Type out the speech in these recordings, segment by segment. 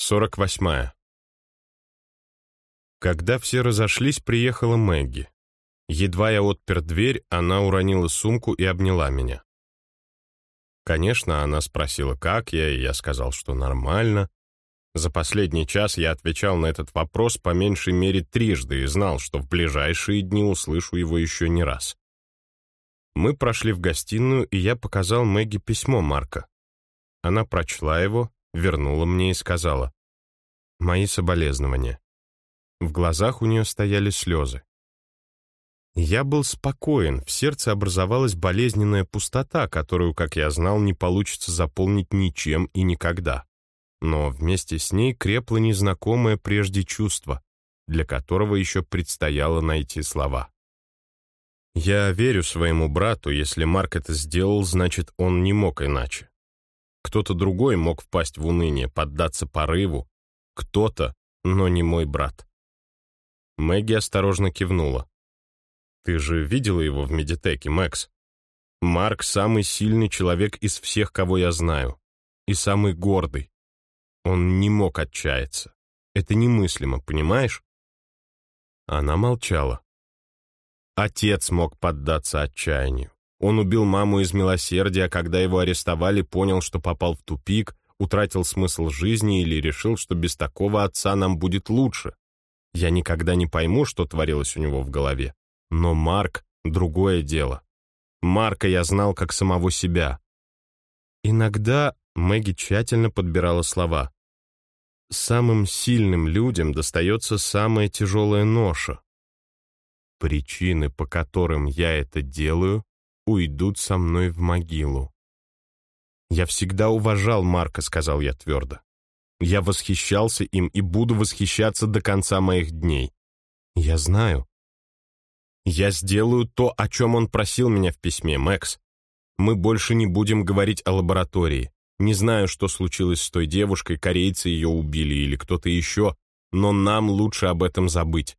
48. Когда все разошлись, приехала Мэгги. Едва я отпер дверь, она уронила сумку и обняла меня. Конечно, она спросила, как я, и я сказал, что нормально. За последний час я отвечал на этот вопрос по меньшей мере трижды и знал, что в ближайшие дни услышу его еще не раз. Мы прошли в гостиную, и я показал Мэгги письмо Марка. Она прочла его, вернула мне и сказала «Мои соболезнования». В глазах у нее стояли слезы. Я был спокоен, в сердце образовалась болезненная пустота, которую, как я знал, не получится заполнить ничем и никогда. Но вместе с ней крепло незнакомое прежде чувство, для которого еще предстояло найти слова. Я верю своему брату, если Марк это сделал, значит, он не мог иначе. Кто-то другой мог впасть в уныние, поддаться порыву. Кто-то, но не мой брат. Мэгги осторожно кивнула. «Ты же видела его в медитеке, Мэкс? Марк — самый сильный человек из всех, кого я знаю. И самый гордый. Он не мог отчаяться. Это немыслимо, понимаешь?» Она молчала. Отец мог поддаться отчаянию. Он убил маму из милосердия, когда его арестовали, понял, что попал в тупик, утратил смысл жизни или решил, что без такого отца нам будет лучше. Я никогда не пойму, что творилось у него в голове. Но Марк — другое дело. Марка я знал как самого себя. Иногда Мэгги тщательно подбирала слова. Самым сильным людям достается самая тяжелая ноша. Причины, по которым я это делаю, уйдут со мной в могилу. «Я всегда уважал Марка», — сказал я твердо. «Я восхищался им и буду восхищаться до конца моих дней. Я знаю. Я сделаю то, о чем он просил меня в письме, Мэкс. Мы больше не будем говорить о лаборатории. Не знаю, что случилось с той девушкой, корейцы ее убили или кто-то еще, но нам лучше об этом забыть.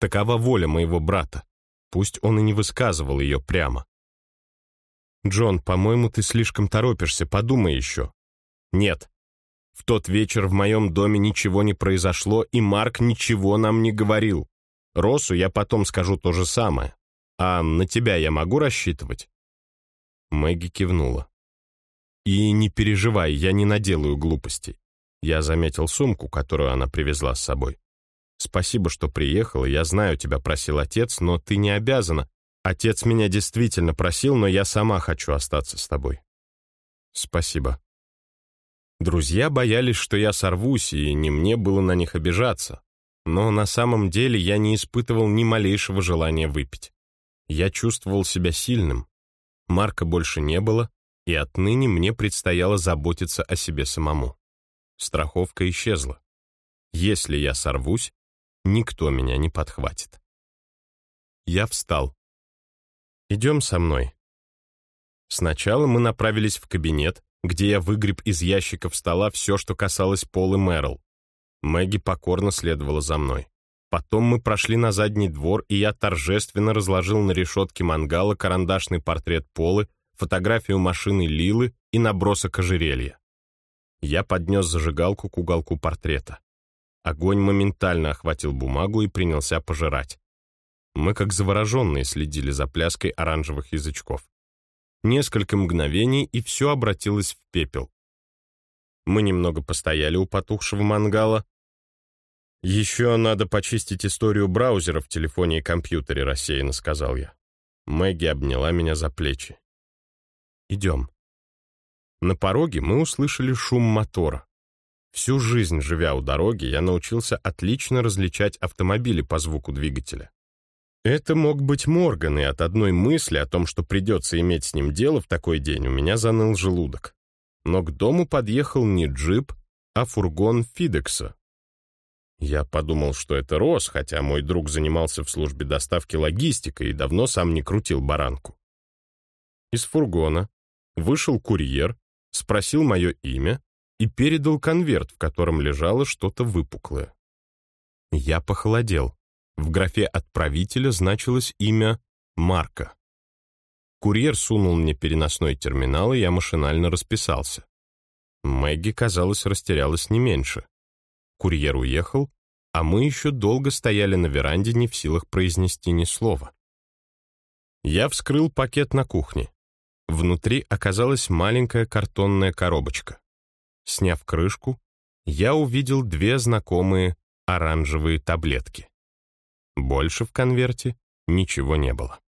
Такова воля моего брата. Пусть он и не высказывал ее прямо. «Джон, по-моему, ты слишком торопишься, подумай еще». «Нет. В тот вечер в моем доме ничего не произошло, и Марк ничего нам не говорил. Росу я потом скажу то же самое. А на тебя я могу рассчитывать?» Мэгги кивнула. «И не переживай, я не наделаю глупостей». Я заметил сумку, которую она привезла с собой. «Спасибо, что приехала, я знаю, тебя просил отец, но ты не обязана. Отец меня действительно просил, но я сама хочу остаться с тобой. Спасибо. Друзья боялись, что я сорвусь, и не мне было на них обижаться. Но на самом деле я не испытывал ни малейшего желания выпить. Я чувствовал себя сильным. Марка больше не было, и отныне мне предстояло заботиться о себе самому. Страховка исчезла. Если я сорвусь, никто меня не подхватит. Я встал. «Идем со мной». Сначала мы направились в кабинет, где я выгреб из ящиков стола все, что касалось Полы Мэрл. Мэгги покорно следовала за мной. Потом мы прошли на задний двор, и я торжественно разложил на решетке мангала карандашный портрет Полы, фотографию машины Лилы и набросок ожерелья. Я поднес зажигалку к уголку портрета. Огонь моментально охватил бумагу и принялся пожирать. Мы, как завороженные, следили за пляской оранжевых язычков. Несколько мгновений, и все обратилось в пепел. Мы немного постояли у потухшего мангала. «Еще надо почистить историю браузера в телефоне и компьютере», — рассеянно сказал я. Мэгги обняла меня за плечи. «Идем». На пороге мы услышали шум мотора. Всю жизнь, живя у дороги, я научился отлично различать автомобили по звуку двигателя. Это мог быть Морган, и от одной мысли о том, что придется иметь с ним дело в такой день, у меня заныл желудок. Но к дому подъехал не джип, а фургон Фидекса. Я подумал, что это Рос, хотя мой друг занимался в службе доставки логистикой и давно сам не крутил баранку. Из фургона вышел курьер, спросил мое имя и передал конверт, в котором лежало что-то выпуклое. Я похолодел. В графе отправителя значилось имя Марка. Курьер сунул мне переносной терминал, и я машинально расписался. Мэгги, казалось, растерялась не меньше. Курьер уехал, а мы еще долго стояли на веранде, не в силах произнести ни слова. Я вскрыл пакет на кухне. Внутри оказалась маленькая картонная коробочка. Сняв крышку, я увидел две знакомые оранжевые таблетки. Больше в конверте ничего не было.